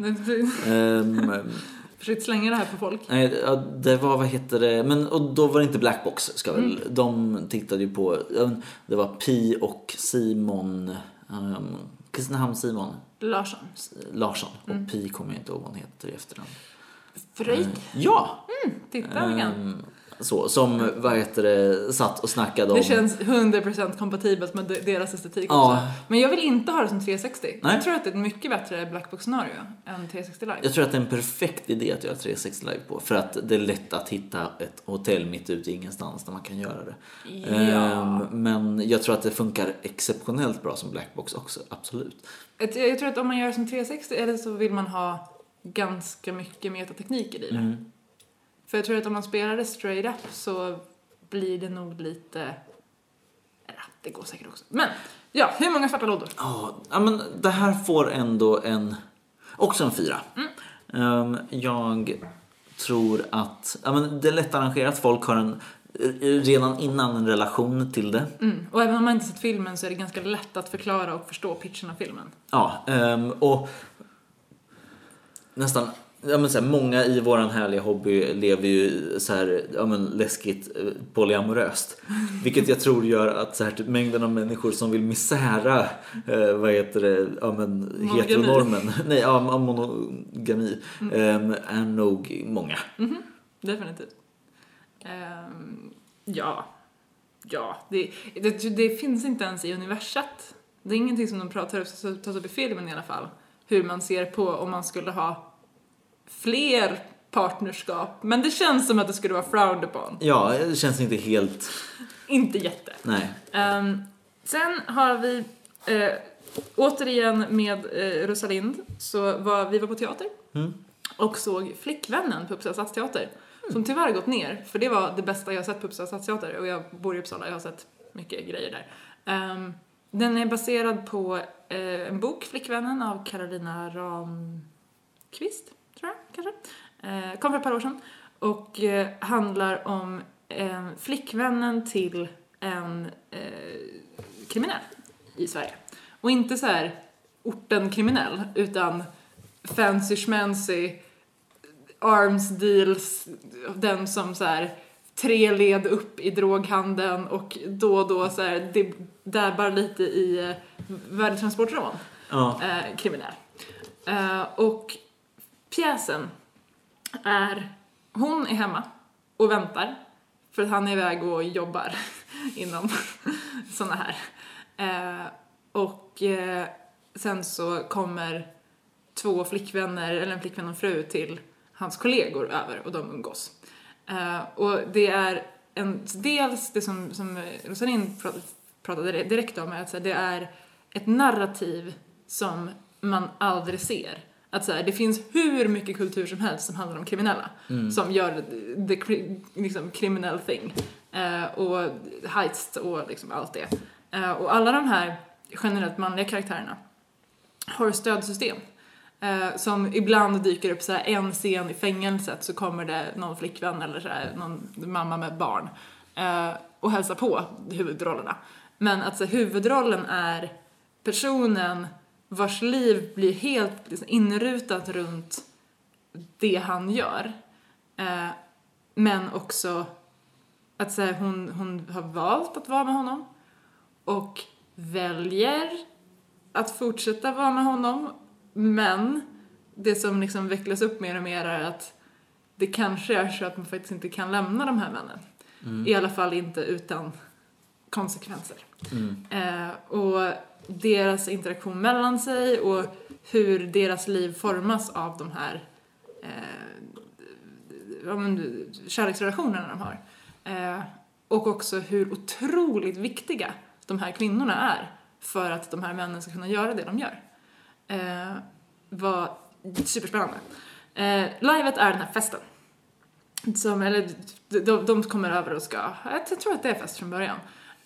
Ehm, Försökt slänga det här på folk. Nej, ja, det var, vad heter det, men och då var det inte Blackbox ska väl, de tittade ju på, det var Pi och Simon, um, Kristinehamn Simon Larsson. Larsson och Pi kommer jag inte ihåg vad hon heter i efternamn. Fröjd. Eh, Ja! Titta vilken. Ehm, Så, som, vad heter det, satt och snackade om... Det känns 100% kompatibelt med de- deras estetik Ja. också. Men jag vill inte ha det som 360. Nej. Jag tror att det är ett mycket bättre Blackbox-scenario än 360 Live. Jag tror att det är en perfekt idé att göra 360 live på. För att det är lätt att hitta ett hotell mitt ute i ingenstans där man kan göra det. Ja. Ehm, men jag tror att det funkar exceptionellt bra som blackbox också, absolut. Jag, jag tror att om man gör det som 360 eller så vill man ha ganska mycket metatekniker i det. Mm. För jag tror att om man spelar det straight up så blir det nog lite... Eller ja, det går säkert också. Men, ja, hur många svarta lådor? Ja, ja, men det här får ändå en, också en fyra. Ehm, jag tror att, ja men det är lätt arrangerat, folk har en, redan innan en relation till det. Mm. Och även om man inte sett filmen så är det ganska lätt att förklara och förstå pitchen av filmen. Ja, ehm, och nästan, ja men så här, många i våran härliga hobby lever ju så här, ja men läskigt eh, polyamoröst. Vilket jag tror gör att så här, typ, mängden av människor som vill misära, eh, vad heter det, ja men Monogami. heteronormen, nej, ja monogami, ehm, är nog många. Definitivt. Ehm, ja. Ja, det, det, det finns inte ens i universat. Det är ingenting som de pratar som tas upp i filmen i alla fall. Hur man ser på om man skulle ha fler partnerskap. Men det känns som att det skulle vara frowned upon. Ja, det känns inte helt, Inte jätte. nej. Ehm, sen har vi eh, återigen med eh, Rosalind så var vi var på teater Mm. och såg Flickvännen på Uppsala stadsteater. Som tyvärr gått ner, för det var det bästa jag sett på Uppsala stadsteater och jag bor i Uppsala, jag har sett mycket grejer där. Ehm, den är baserad på eh, en bok, Flickvännen, av Carolina Ramqvist, tror jag kanske. Eh, kom för ett par år sedan. Och eh, handlar om eh, flickvännen till en eh, kriminell i Sverige. Och inte så här orten kriminell, utan fancy schmancy arms deals, den som så här tre led upp i droghandeln och då och då så här det dabbar lite i eh, värdetransportrån Ja, eh, kriminell. Eh, och pjäsen är, hon är hemma och väntar för att han är iväg och jobbar inom sådana här. Eh, och eh, sen så kommer två flickvänner, eller en flickvän och en fru till hans kollegor över och de umgås. Eh, och det är en, dels det som, som Rosalind pratade, pratade direkt om är att så här, det är ett narrativ som man aldrig ser. Att så här, det finns hur mycket kultur som helst som handlar om kriminella. Som gör the cri- liksom, criminal thing. Eh, och heist och liksom allt det. Eh, och alla de här generellt manliga karaktärerna har stödsystem. Eh, som ibland dyker upp så här en scen i fängelset så kommer det någon flickvän eller så här, någon mamma med barn eh, och hälsar på huvudrollerna. Men att så huvudrollen är personen vars liv blir helt liksom, inrutat runt det han gör. Eh, men också att så här, hon, hon har valt att vara med honom och väljer att fortsätta vara med honom men det som liksom vecklas upp mer och mer är att det kanske är så att man faktiskt inte kan lämna de här männen. I alla fall inte utan konsekvenser. Eh, och deras interaktion mellan sig och hur deras liv formas av de här eh, ja, men, kärleksrelationerna de har. Eh, och också hur otroligt viktiga de här kvinnorna är för att de här männen ska kunna göra det de gör. Eh, var superspännande. Eh, livet är den här festen. Som, eller de, de kommer över och ska, jag tror att det är fest från början.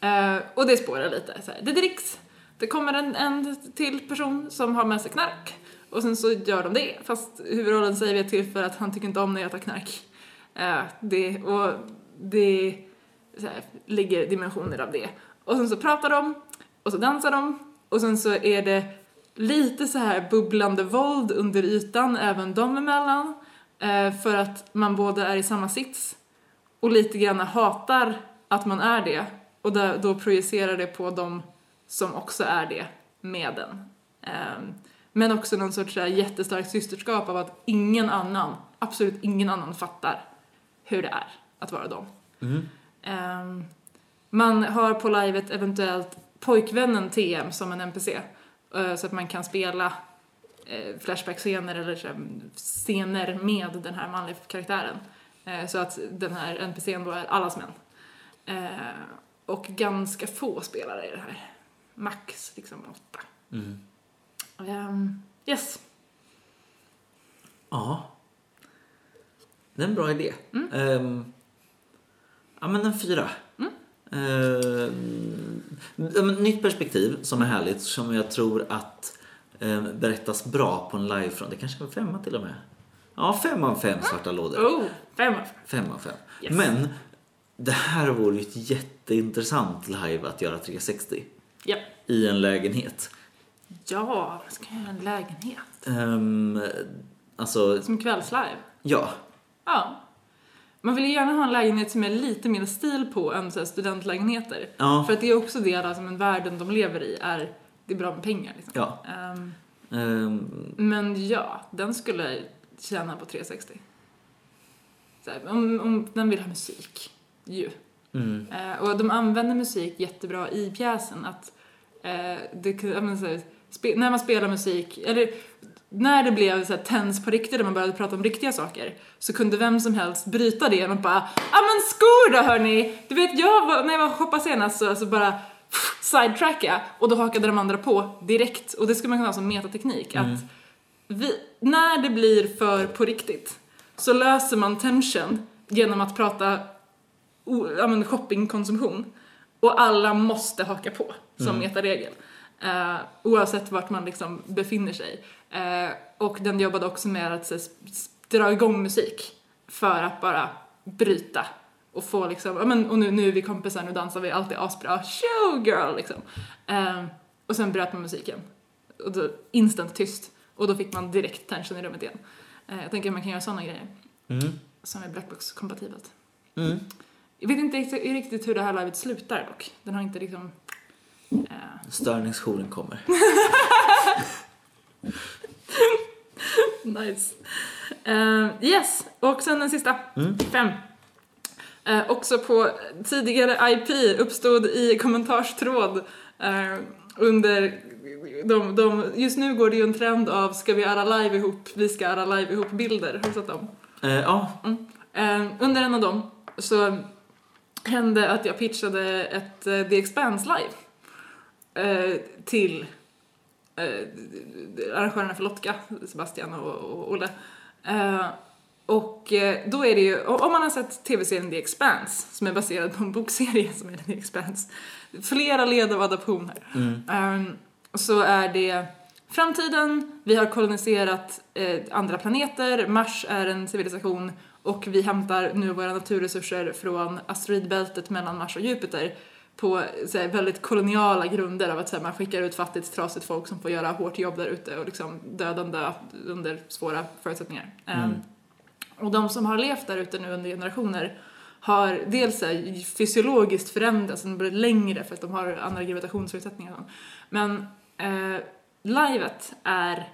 Eh, och det spårar lite. Så här. Det dricks, det kommer en, en till person som har med sig knark. Och sen så gör de det, fast huvudrollen säger vi till för att han tycker inte om när jag tar knark. Eh, det, och det så här, ligger dimensioner av det. Och sen så pratar de, och så dansar de, och sen så är det lite så här bubblande våld under ytan, även dem emellan. Eh, för att man båda är i samma sits och lite grann hatar att man är det och då, då projicerar det på dem som också är det med den. Ehm, men också någon sorts här jättestarkt systerskap av att ingen annan, absolut ingen annan fattar hur det är att vara dem. Ehm, man har på livet eventuellt pojkvännen TM som en NPC. eh, så att man kan spela eh, flashback-scener eller scener med den här manliga karaktären. Eh, så att den här NPCn då är allas män. Eh, och ganska få spelare i det här. Max liksom åtta. Mm. Ehm, yes. Ja. Det är en bra idé. Mm. Ehm, ja, men en fyra. Ja, men nytt perspektiv som är härligt, som jag tror att ehm, berättas bra på en livefront. Det kanske var femma till och med. Ja, fem av fem svarta lådor. Oh, fem av fem. Fem av fem. Yes. Men det här vore ju ett jätteintressant live att göra 360 Ja. i en lägenhet. Ja, vad ska jag göra? En lägenhet? Um, alltså, Som kvällslive? ja. Ja. Man vill ju gärna ha en lägenhet som är lite mer stil på än så studentlägenheter. Ja. För att det är också det alla, som en världen de lever i är, det är bra med pengar liksom. Ja. Ehm, Ehm, men ja, den skulle tjäna på 360. Så här, om, om den vill ha musik, ju. Mm, Eh, och de använder musik jättebra i pjäsen. Att eh, det, menar, spe, när man spelar musik, eller när det blev så här, tens på riktigt, där man började prata om riktiga saker, så kunde vem som helst bryta det genom att bara ah men skor då hörni! Du vet, jag var, när jag var shoppade senast så alltså bara sidetracka och då hakade de andra på direkt. Och det skulle man kunna ha som metateknik. Att vi, när det blir för på riktigt så löser man tension genom att prata ja, men shoppingkonsumtion. Och alla måste haka på som metaregel. Eh, oavsett vart man liksom befinner sig. Eh, och den jobbade också med att så, dra igång musik för att bara bryta och få liksom, ja men och nu, nu är vi kompisar, nu dansar vi, allt är asbra, showgirl liksom. Eh, och sen bröt man musiken. Och då instant tyst. Och då fick man direkt tension i rummet igen. Jag tänker att man kan göra sådana grejer mm, som är Blackbox-kompatibelt. mm. Jag vet inte riktigt, hur det här livet slutar dock. Den har inte liksom... Eh, Störningsjouren kommer. nice. Eh, yes, och sen den sista. Fem. Eh, också på tidigare IP uppstod i kommentarstråd eh, under de, de, just nu går det ju en trend av ska vi alla live ihop, vi ska alla live ihop bilder. Har du sett dem? Ja, Eh, under en av dem så hände att jag pitchade ett eh, The Expanse live eh, till eh, arrangörerna för Lotka, Sebastian och, och Olle. Eh, och eh, då är det ju, om man har sett tv-serien The Expanse som är baserad på en bokserie som heter The Expanse, flera led av adaptioner. Ehm, så är det framtiden, vi har koloniserat eh, andra planeter, Mars är en civilisation och vi hämtar nu våra naturresurser från asteroidbältet mellan Mars och Jupiter på så här, väldigt koloniala grunder av att så här, man skickar ut fattigt, trasigt folk som får göra hårt jobb där ute och liksom dödande under svåra förutsättningar. Ehm, och de som har levt där ute nu under generationer har dels här, fysiologiskt förändrats, de blir längre för att de har andra gravitationsförutsättningar. Men eh, livet är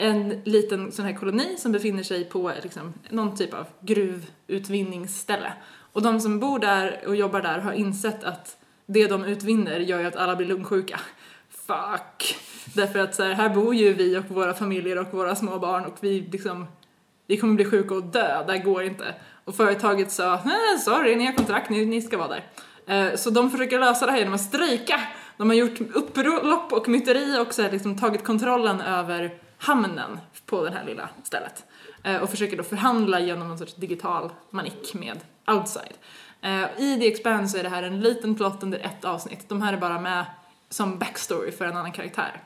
en liten sån här koloni som befinner sig på liksom, någon typ av gruvutvinningsställe. Och de som bor där och jobbar där har insett att det de utvinner gör ju att alla blir lungsjuka. Fuck! Därför att så här, här bor ju vi och våra familjer och våra små barn och vi liksom vi kommer bli sjuka och dö, det här går inte. Och företaget sa, nej sorry, ni har kontrakt, ni, ni ska vara där. Eh, så de försöker lösa det här genom att strejka. De har gjort upplopp och myteri och så här, liksom, tagit kontrollen över hamnen på det här lilla stället. Eh, och försöker då förhandla genom någon sorts digital manick med outside. Eh, I The Expanse är det här en liten plott under ett avsnitt. De här är bara med som backstory för en annan karaktär.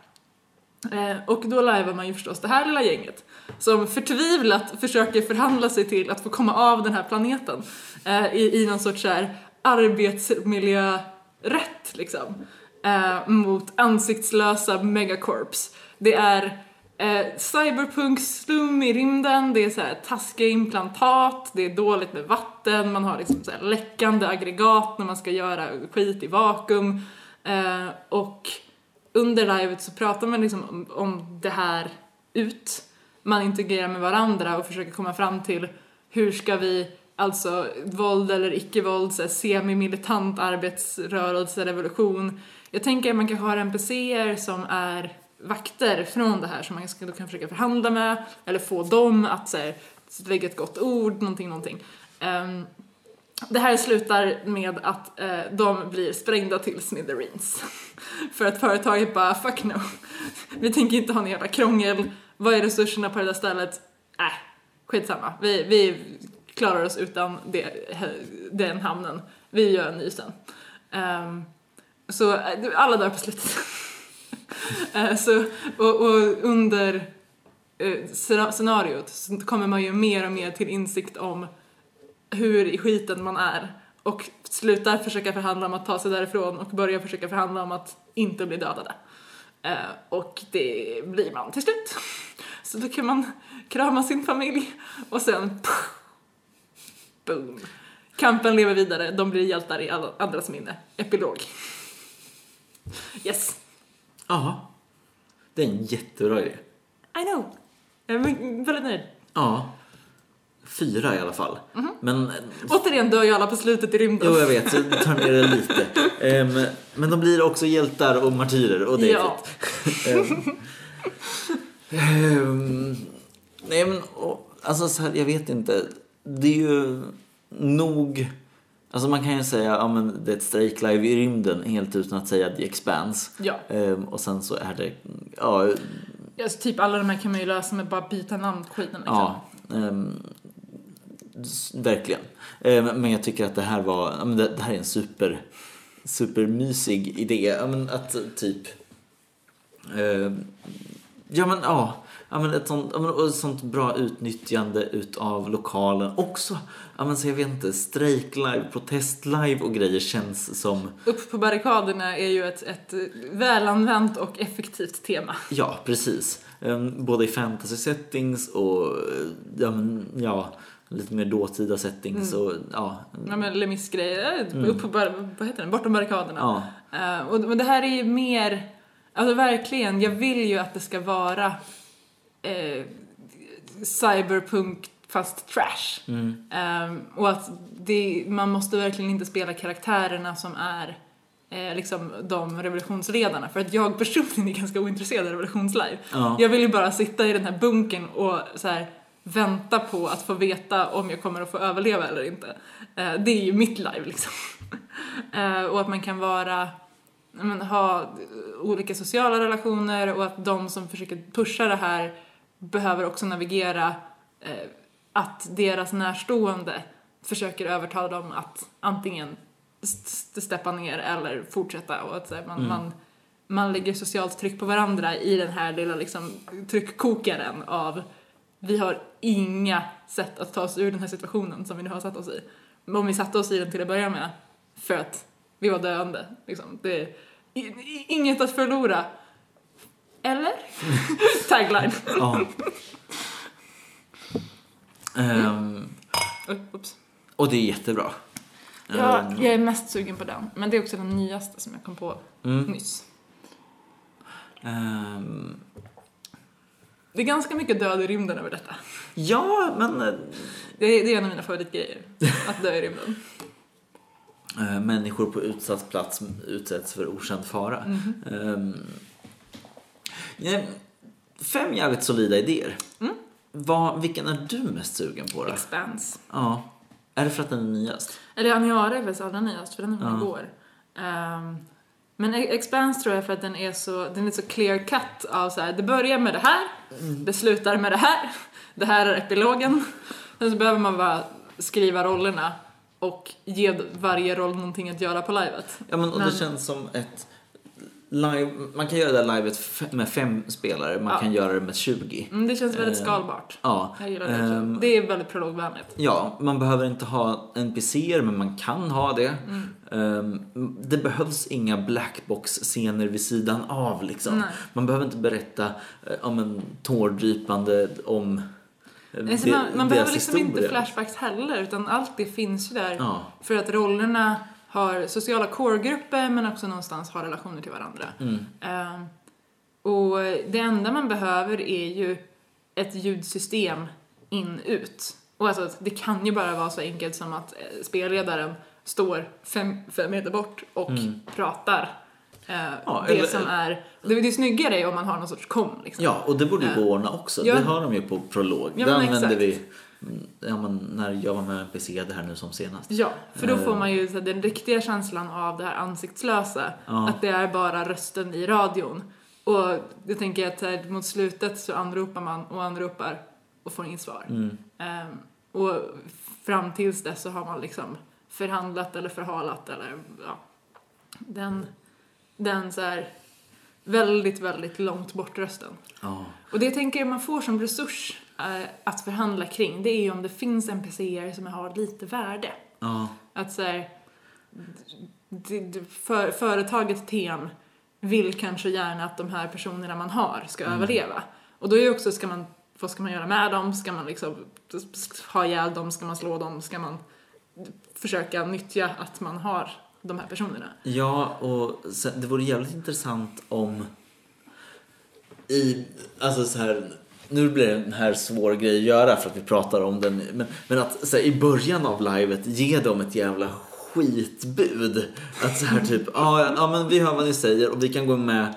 Eh, och då lajvar man ju förstås det här lilla gänget som förtvivlat försöker förhandla sig till att få komma av den här planeten i, i någon sorts så här arbetsmiljörätt liksom. Mot ansiktslösa megacorps. Det är eh, cyberpunk-slum i rymden, det är så här taskiga implantat, det är dåligt med vatten, man har liksom så här läckande aggregat när man ska göra skit i vakuum. Eh, och under livet så pratar man liksom om, om det här ut. Man integrerar med varandra och försöker komma fram till hur ska vi alltså våld eller icke-våld, så semi-militant arbetsrörelse, revolution. Jag tänker att man kanske har NPCer som är vakter från det här som man ska, då kan försöka förhandla med eller få dem att så här, lägga ett gott ord, någonting, någonting. Um, det här slutar med att eh, de blir sprängda till smithereens. För att företaget bara, fuck no. Vi tänker inte ha någon jävla krångel. Vad är resurserna på det där stället? Äh, skitsamma. Vi, vi klarar oss utan det, den hamnen. Vi gör en ny sen. Um, så eh, alla dör på slutet. Eh, så, och, och under eh, scenariot så kommer man ju mer och mer till insikt om hur i skiten man är och slutar försöka förhandla om att ta sig därifrån och börjar försöka förhandla om att inte bli dödade. Eh, och det blir man till slut. Så då kan man krama sin familj och sen boom. Kampen lever vidare, de blir hjältar i alla andras minne. Epilog. Yes, Ja. Det är en jättebra idé. I know. Jag är väldigt nöjd. Ja. Fyra i alla fall. Mhm. Men Återigen dör ju alla på slutet i rymden. Jo, jag vet. Så jag tar ner det lite. Ehm, men de blir också hjältar och martyrer och det är Ja. fint. Ehm, nej, men och, alltså så här, jag vet inte. Det är ju nog... Alltså man kan ju säga ja, men det är ett strejklive i rymden helt utan att säga The Expanse. Ja. Ehm, och sen så är det... Ja, Alltså, typ alla de här kan man ju lösa med bara byta namn skiten liksom. Ja, ehm, verkligen. Ehm, men jag tycker att det här var, ja, men det, det här är en super, supermysig idé. Ja, men att typ, ehm, ja men ja, ja men ett sånt, ja, men, ett sånt bra utnyttjande utav lokalen. Också, ja men så jag vet inte, strejklive, protestlive och grejer känns som, Upp på barrikaderna är ju ett, ett välanvänt och effektivt tema. ja precis. Ehm, både i fantasy settings och, eh, ja men ja, lite mer dåtida settings och ja, Ja men Lemis-grejer, upp på vad heter den, bortom barrikaderna. ja. Eh, och, det här är ju mer, alltså verkligen, jag vill ju att det ska vara eh, cyberpunk fast trash. Eh, och att det, man måste verkligen inte spela karaktärerna som är eh, liksom de revolutionsledarna. För att jag personligen är ganska ointresserad av revolutionslive. Ja. Jag vill ju bara sitta i den här bunkern och så här, vänta på att få veta om jag kommer att få överleva eller inte. Eh, det är ju mitt live liksom. Eh, och att man kan vara, men, ha olika sociala relationer och att de som försöker pusha det här behöver också navigera eh, att deras närstående försöker övertala dem att antingen st- steppa ner eller fortsätta och att här, man, man, man lägger socialt tryck på varandra i den här lilla liksom, tryckkokaren av vi har inga sätt att ta oss ur den här situationen som vi nu har satt oss i. Om vi satte oss i den till att börja med för att vi var döende. Liksom. Det är inget att förlora. Eller? Tagline. ja. Ehm, Oops. och det är jättebra. Ja, Ehm, jag är mest sugen på den. Men det är också den nyaste som jag kom på Mm. nyss. ehm, Det är ganska mycket död i rymden över detta. ja, men eh, Det är, det är en av mina favoritgrejer. Att dö i rymden. eh, människor på utsatt plats utsätts för okänd fara. Mhm. Ehm, ja, fem jävligt solida idéer. Mm. Vad, vilken är du mest sugen på då? Expanse. Ja. Är det för att den är nyast? Eller Aniara är väl allra nyast, för den är från Ja. igår. Um, men E- Expanse tror jag för att den är så, den är så clear cut av så här, det börjar med det här, det slutar med det här, det här är epilogen. Sen så behöver man bara skriva rollerna och ge varje roll någonting att göra på livet. Ja, men, och Men- det känns som ett live, man kan göra det här livet med fem spelare, man Ja. kan göra det med 20. Mm, det känns väldigt Eh, skalbart. Ja. Jag gillar det. Också. det är väldigt prologvänligt. Ja, man behöver inte ha NPCer men man kan ha det. Mm. Ehm, det behövs inga blackbox-scener vid sidan av liksom. Nej. Man behöver inte berätta eh, om en tårdrypande om eh, Nej, så de- man, man behöver liksom inte historia. flashbacks heller utan allt det finns ju där Ja. för att rollerna har sociala core-grupper men också någonstans har relationer till varandra. Mm. Ehm, och det enda man behöver är ju ett ljudsystem in-ut Och alltså, det kan ju bara vara så enkelt som att eh, spelledaren står fem, fem meter bort och pratar. Eh, Mm. Ja, det eller- som är, det, det snyggare är ju om man har någon sorts kom liksom. Ja, och det borde ju gå att ordna också. Ja. Det har de ju på prolog. Ja, det men använde exakt. vi mm, ja, men när jag var med NPC det här nu som senast. Ja, för då Eh. får man ju så här, den riktiga känslan av det här ansiktslösa. Ja. Att det är bara rösten i radion. Och jag tänker att så här, mot slutet så anropar man och anropar och får inget svar. Mm. Ehm, och fram tills dess så har man liksom förhandlat eller förhalat eller ja. Den, den så här väldigt, väldigt långt bort rösten. Ja. Och det jag tänker man får som resurs eh, att förhandla kring det är ju om det finns NPCer som har lite värde. Ja. Att så här, för, företaget TM vill kanske gärna att de här personerna man har ska överleva. Och då är ju också, ska man, vad ska man göra med dem? Ska man liksom ha ihjäl dem? Ska man slå dem? Ska man försöka nyttja att man har de här personerna? Ja, och det vore jävligt intressant om i, alltså så här, nu blir det en här svår grej att göra för att vi pratar om den, men, men att här, i början av livet ge dem ett jävla skitbud. Att så här typ, ja, ja men vi hör vad ni säger och vi kan gå med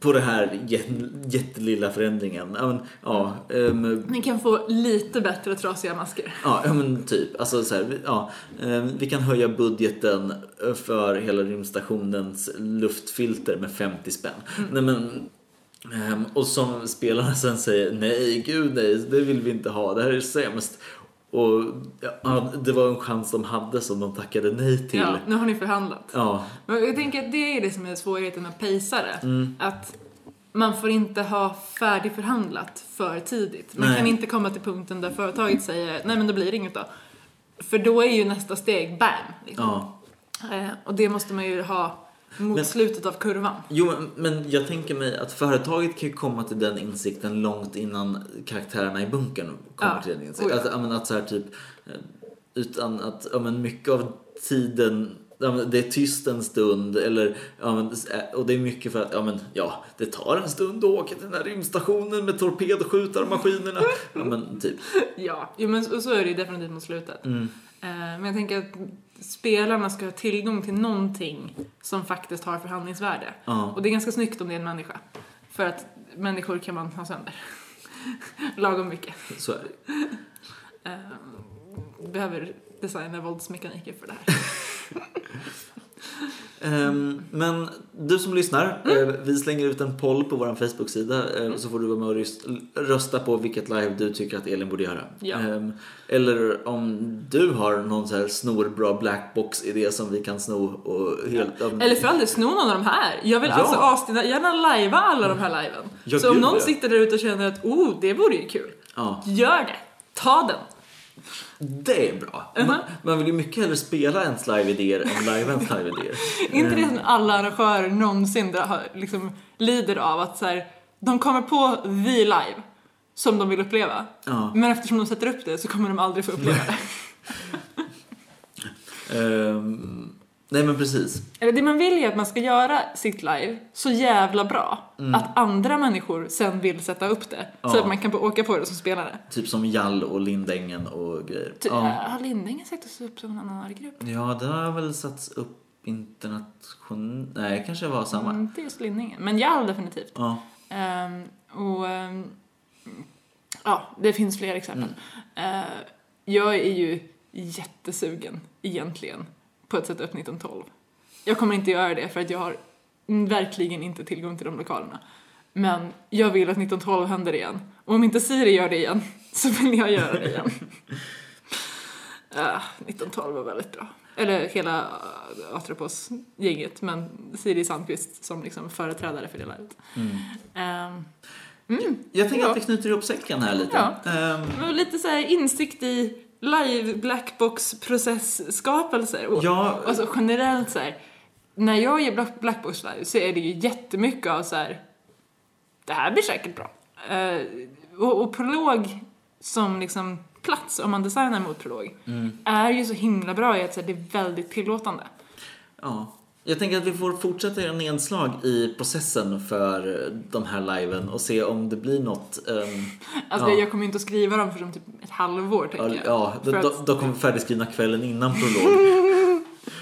på det här jät- jättelilla förändringen. Ja, men, ja, ehm, Ni kan få lite bättre trasiga masker. Ja, men typ. Alltså, så här, ja, eh, vi kan höja budgeten för hela rymdstationens luftfilter med 50 spänn. Nej, men, ehm, och som spelarna sen säger, nej gud nej, det vill vi inte ha, det här är sämst. Och ja, det var en chans de hade som de tackade nej till. Ja, nu har ni förhandlat. Ja, Men jag tänker att det är det som är svårigheten med pejsare. Mm. Att man får inte ha färdigförhandlat för tidigt. Man Nej. kan inte komma till punkten där företaget säger nej men det blir inget då. För då är ju nästa steg bam. Liksom. ja. Eh, och det måste man ju ha mot Men- slutet av kurvan. Jo, men- jag tänker mig att företaget kan ju komma till den insikten långt innan karaktärerna i bunkern kommer Ja. till den insikten. Oh, ja. Att, men att så här typ, eh, utan att, ja men mycket av tiden det är tyst en stund eller, eh, och det är mycket för att ja, men, ja, det tar en stund att åka till den här rymdstationen med torpedskjutarmaskinerna. Ja, men typ. Ja, jo, men så, så är det ju definitivt mot slutet. Mm. Eh, men jag tänker att spelarna ska ha tillgång till någonting som faktiskt har förhandlingsvärde. Ja. Och det är ganska snyggt om det är en människa. För att människor kan man ha sönder. Lagom mycket. Så är det. Eh, behöver designa våldsmekaniker för det här. Ehm, men du som lyssnar, Mm. eh, vi slänger ut en poll på vår Facebook-sida eh, så får du vara med och röst- rösta på vilket live du tycker att Elin borde göra. Ja. Ehm, eller om du har någon så här snorbra blackbox-idé som vi kan sno och helt... ja, Eller för del, sno någon av de här. Jag vill Ja. alltså astina, gärna lajva alla de här liven. Ja, Så om någon ja. sitter där ute och känner att oh, det vore ju kul. Ja, Gör det. Ta den. Det är bra. Mhm. Man, man vill ju mycket hellre spela ens live-idéer än live ens live-idéer. Inte det som alla arrangörer någonsin har- liksom lider av att så här, de kommer på the live som de vill uppleva. Ja. Men eftersom de sätter upp det så kommer de aldrig få uppleva det. Ehm, nej men precis. Eller det man vill är att man ska göra sitt live så jävla bra att andra människor sen vill sätta upp det. Så Ja. att man kan åka på det som spelare. Typ som Jall och Lindängen och grejer. Ty- Ja. Har Lindängen satt upp som en annan grupp? ja, det har väl satts upp internationellt. Nej, kanske var samma. Mm, inte just Lindängen, men Jall definitivt. Ja. Ehm, och ehm, ja, det finns fler exempel. Eh, jag är ju jättesugen egentligen på att sätta upp 1912. Jag kommer inte göra det för att jag har verkligen inte tillgång till de lokalerna. Men jag vill att 1912 händer igen. Och om inte Siri gör det igen så vill jag göra det igen. Uh, 1912 var väldigt bra. Eller hela uh, Atropos-gänget, men Siri Sandqvist som liksom företrädare för det livet. Ehm, Jag tänker Ja. att vi knyter ihop säcken här lite. Ja. Och lite så här insikt i live blackbox processskapelser. Och, Ja. Alltså generellt så här, när jag gör black- blackbox live så är det ju jättemycket av så här. det här blir säkert bra. Eh, och, och prolog som liksom plats, om man designar mot prolog, Mm. är ju så himla bra i att så här, det är väldigt tillåtande. ja. Jag tänker att vi får fortsätta göra nedslag i processen för de här liven och se om det blir något. ehm, Alltså Ja. jag kommer inte att skriva dem för typ ett halvår tänker jag. ja, då, då, då kommer färdigskrivna kvällen innan prolog.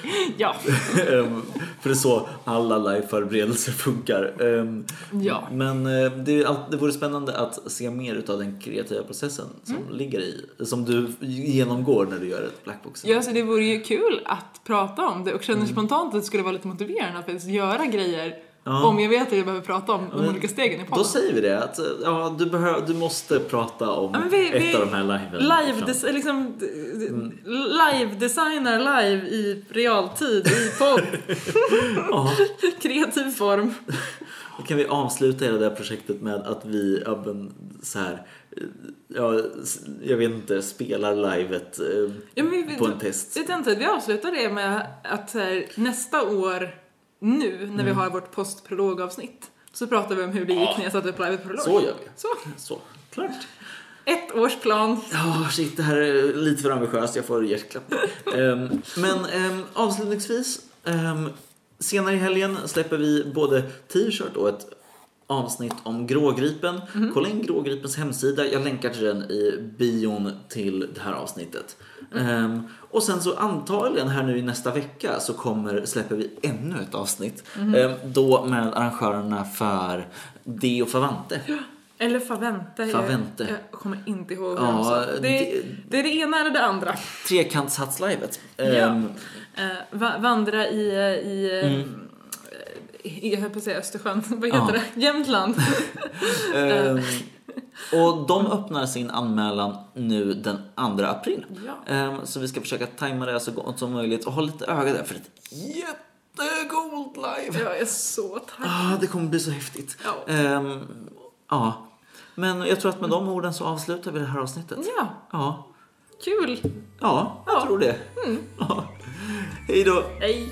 Ja, Ehm, för det är så alla liveförberedelser funkar. Ehm, ja. Men eh, det, vore spännande att se mer utav den kreativa processen som Mm. ligger i, som du genomgår när du gör ett blackbox. Ja, så det vore ju kul att prata om det och känner Mm. spontant att det skulle vara lite motiverande att göra grejer Ja. om jag vet att jag behöver prata om de olika stegen i Då podden. säger vi det, att ja, du, behöver, du måste prata om Ja, vi- ett vi- av de här. Live, des- liksom, d- Mm. live designar live i realtid i podd. Kreativ form. då kan vi avsluta hela det här projektet med att vi, ja, men, så här, ja, jag vet inte, spelar livet eh, Ja, men vi, på en test. Vet inte, vi avslutar det med att här, nästa år, nu, när Mm. vi har vårt postprologavsnitt, så pratar vi om hur det gick när jag satte live prolog. Så gör vi. Så, Så, klart. ett års plan. Ja, shit, det här är lite för ambitiöst. Jag får hjärtklapp. um, men um, avslutningsvis, um, senare i helgen släpper vi både t-shirt och ett avsnitt om Grågripen. Kolla in Grågripens hemsida. Jag länkar till den i bion till det här avsnittet. Ehm, och sen så antagligen här nu i nästa vecka så kommer, släpper vi ännu ett avsnitt. Ehm, då med arrangörerna för Deo Favante. Eller Favente. Favente. Jag, jag kommer inte ihåg Ja. Det, det- det är det ena eller det andra. Trekantshatslivet. Ja. Eh, va, vandra i, i, eh, Mm. jag höll på att säga Östersjön, vad Ja. heter det? Jämtland. Ehm, och de öppnar sin anmälan nu den 2 april. Ja. Ehm, så vi ska försöka tajma det så gott som möjligt och ha lite öga där för ett jättegoolt live. Jag är så taggad. Ah, det kommer bli så häftigt. Ja. Ja. Men jag tror att med de orden så avslutar vi det här avsnittet. Ja, Ja, kul. ja jag Ja. tror det. Ja. Hej då. Hej.